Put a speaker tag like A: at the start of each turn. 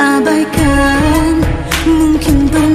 A: abaikan Mungkin pernah